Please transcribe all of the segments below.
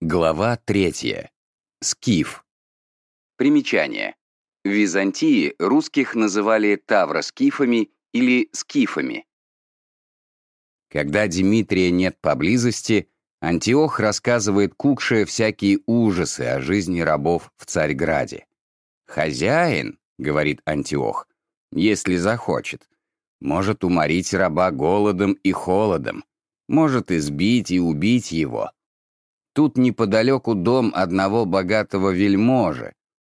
Глава третья. Скиф. Примечание. В Византии русских называли тавроскифами или скифами. Когда Дмитрия нет поблизости, Антиох рассказывает Кукше всякие ужасы о жизни рабов в Царьграде. «Хозяин», — говорит Антиох, — «если захочет, может уморить раба голодом и холодом, может избить и убить его, Тут неподалеку дом одного богатого вельможи.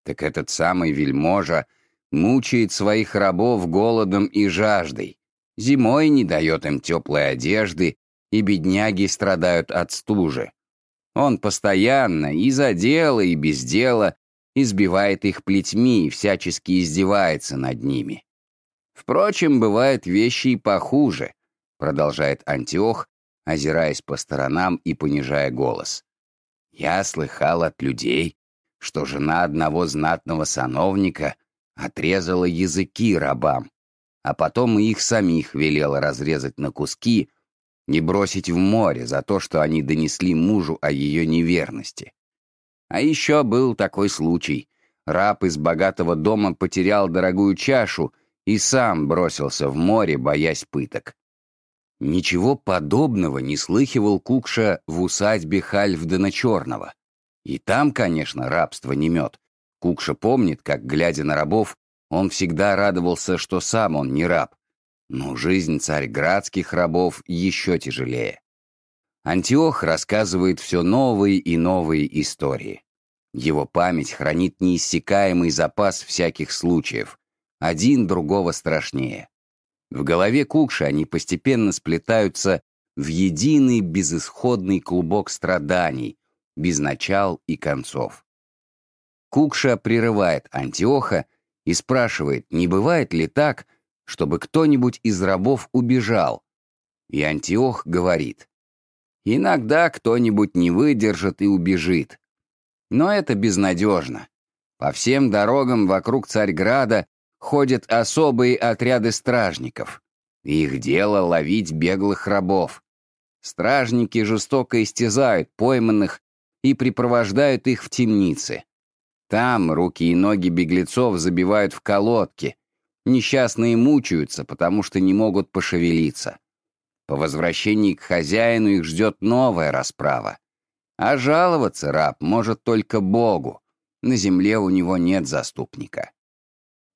Так этот самый вельможа мучает своих рабов голодом и жаждой. Зимой не дает им теплой одежды, и бедняги страдают от стужи. Он постоянно, и за дело, и без дела, избивает их плетьми и всячески издевается над ними. Впрочем, бывают вещи и похуже, продолжает Антиох, озираясь по сторонам и понижая голос. Я слыхал от людей, что жена одного знатного сановника отрезала языки рабам, а потом и их самих велела разрезать на куски и бросить в море за то, что они донесли мужу о ее неверности. А еще был такой случай. Раб из богатого дома потерял дорогую чашу и сам бросился в море, боясь пыток. Ничего подобного не слыхивал Кукша в усадьбе Хальфдена Черного. И там, конечно, рабство не мед. Кукша помнит, как, глядя на рабов, он всегда радовался, что сам он не раб. Но жизнь царьградских рабов еще тяжелее. Антиох рассказывает все новые и новые истории. Его память хранит неиссякаемый запас всяких случаев, один другого страшнее. В голове Кукши они постепенно сплетаются в единый безысходный клубок страданий, без начал и концов. Кукша прерывает Антиоха и спрашивает, не бывает ли так, чтобы кто-нибудь из рабов убежал. И Антиох говорит, иногда кто-нибудь не выдержит и убежит. Но это безнадежно. По всем дорогам вокруг Царьграда ходят особые отряды стражников. Их дело ловить беглых рабов. Стражники жестоко истязают пойманных и припровождают их в темницы. Там руки и ноги беглецов забивают в колодки. Несчастные мучаются, потому что не могут пошевелиться. По возвращении к хозяину их ждет новая расправа. А жаловаться раб может только Богу. На земле у него нет заступника.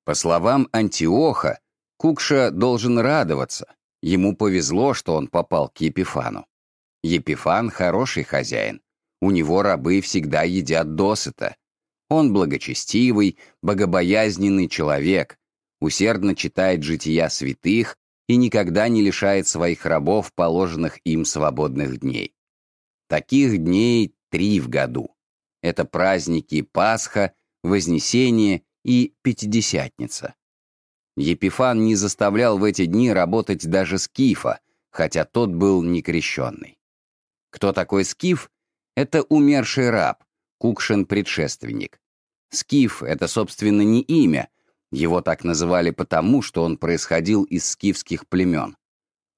По словам Антиоха, Кукша должен радоваться. Ему повезло, что он попал к Епифану. Епифан — хороший хозяин. У него рабы всегда едят досыта. Он благочестивый, богобоязненный человек, усердно читает жития святых и никогда не лишает своих рабов положенных им свободных дней. Таких дней три в году. Это праздники Пасха, Вознесение и Пятидесятница. Епифан не заставлял в эти дни работать даже Скифа, хотя тот был некрещенный. Кто такой Скиф? Это умерший раб, Кукшин предшественник. Скиф — это, собственно, не имя, его так называли потому, что он происходил из скифских племен.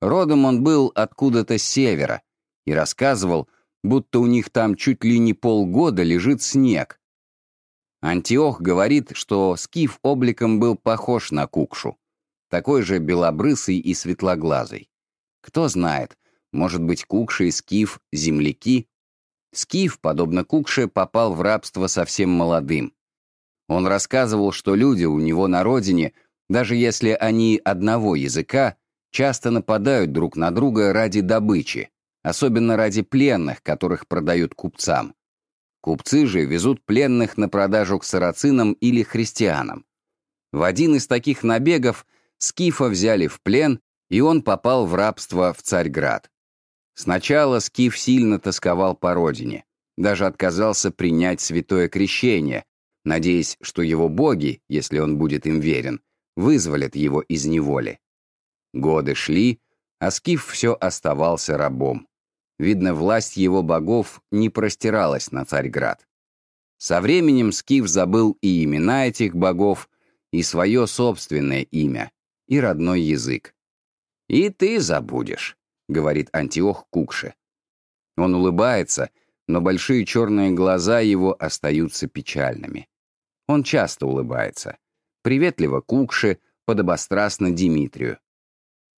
Родом он был откуда-то с севера и рассказывал, будто у них там чуть ли не полгода лежит снег, Антиох говорит, что скиф обликом был похож на кукшу, такой же белобрысый и светлоглазый. Кто знает, может быть, кукша и скиф — земляки? Скиф, подобно кукше, попал в рабство совсем молодым. Он рассказывал, что люди у него на родине, даже если они одного языка, часто нападают друг на друга ради добычи, особенно ради пленных, которых продают купцам. Купцы же везут пленных на продажу к сарацинам или христианам. В один из таких набегов Скифа взяли в плен, и он попал в рабство в Царьград. Сначала Скиф сильно тосковал по родине, даже отказался принять святое крещение, надеясь, что его боги, если он будет им верен, вызволят его из неволи. Годы шли, а Скиф все оставался рабом. Видно, власть его богов не простиралась на Царьград. Со временем Скиф забыл и имена этих богов, и свое собственное имя, и родной язык. «И ты забудешь», — говорит Антиох Кукше. Он улыбается, но большие черные глаза его остаются печальными. Он часто улыбается. Приветливо Кукше, подобострастно Димитрию.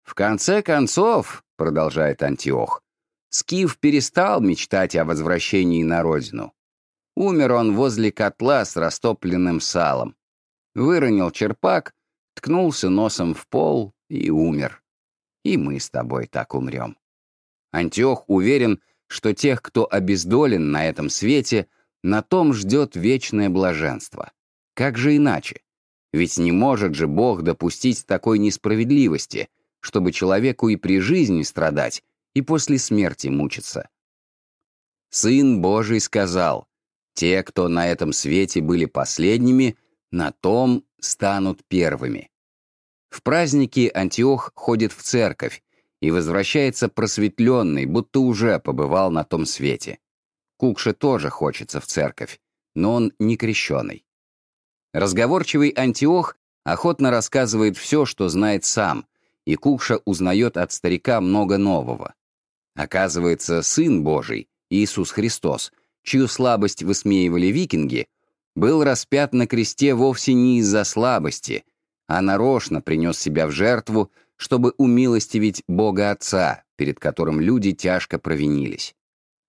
«В конце концов», — продолжает Антиох, Скиф перестал мечтать о возвращении на родину. Умер он возле котла с растопленным салом. Выронил черпак, ткнулся носом в пол и умер. И мы с тобой так умрем. Антиох уверен, что тех, кто обездолен на этом свете, на том ждет вечное блаженство. Как же иначе? Ведь не может же Бог допустить такой несправедливости, чтобы человеку и при жизни страдать, и после смерти мучиться. Сын Божий сказал, «Те, кто на этом свете были последними, на том станут первыми». В праздники Антиох ходит в церковь и возвращается просветленный, будто уже побывал на том свете. Кукше тоже хочется в церковь, но он не крещеный. Разговорчивый Антиох охотно рассказывает все, что знает сам, и Кукша узнает от старика много нового. Оказывается, Сын Божий, Иисус Христос, чью слабость высмеивали викинги, был распят на кресте вовсе не из-за слабости, а нарочно принес себя в жертву, чтобы умилостивить Бога Отца, перед которым люди тяжко провинились.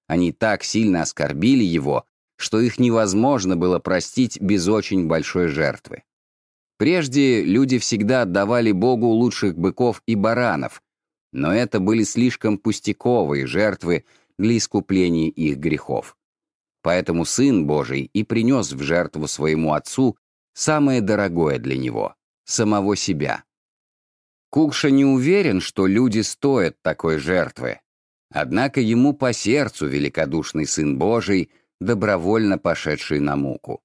Они так сильно оскорбили Его, что их невозможно было простить без очень большой жертвы. Прежде люди всегда отдавали Богу лучших быков и баранов, но это были слишком пустяковые жертвы для искупления их грехов. Поэтому Сын Божий и принес в жертву своему Отцу самое дорогое для Него — самого себя. Кукша не уверен, что люди стоят такой жертвы. Однако ему по сердцу великодушный Сын Божий, добровольно пошедший на муку.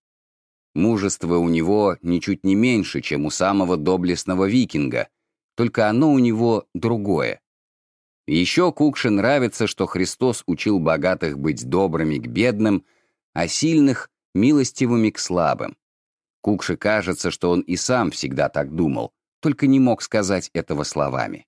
Мужество у него ничуть не меньше, чем у самого доблестного викинга — только оно у него другое. Еще Кукше нравится, что Христос учил богатых быть добрыми к бедным, а сильных — милостивыми к слабым. Кукше кажется, что он и сам всегда так думал, только не мог сказать этого словами.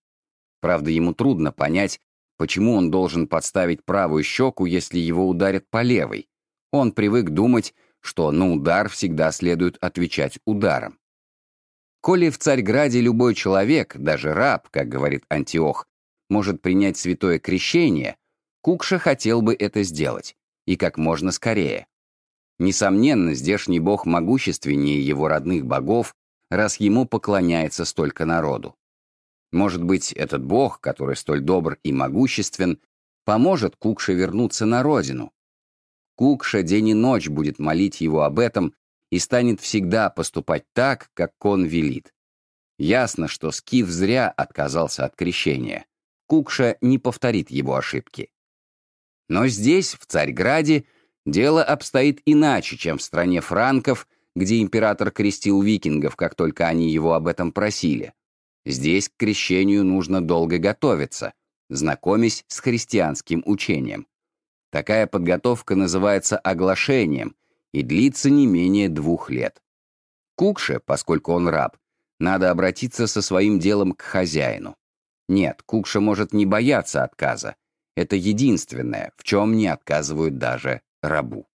Правда, ему трудно понять, почему он должен подставить правую щеку, если его ударят по левой. Он привык думать, что на удар всегда следует отвечать ударом. Коли в Царьграде любой человек, даже раб, как говорит Антиох, может принять святое крещение, Кукша хотел бы это сделать, и как можно скорее. Несомненно, здешний бог могущественнее его родных богов, раз ему поклоняется столько народу. Может быть, этот бог, который столь добр и могуществен, поможет Кукше вернуться на родину. Кукша день и ночь будет молить его об этом и станет всегда поступать так, как он велит. Ясно, что Скиф зря отказался от крещения. Кукша не повторит его ошибки. Но здесь, в Царьграде, дело обстоит иначе, чем в стране франков, где император крестил викингов, как только они его об этом просили. Здесь к крещению нужно долго готовиться, знакомясь с христианским учением. Такая подготовка называется оглашением и длится не менее двух лет. Кукше, поскольку он раб, надо обратиться со своим делом к хозяину. Нет, Кукша может не бояться отказа. Это единственное, в чем не отказывают даже рабу.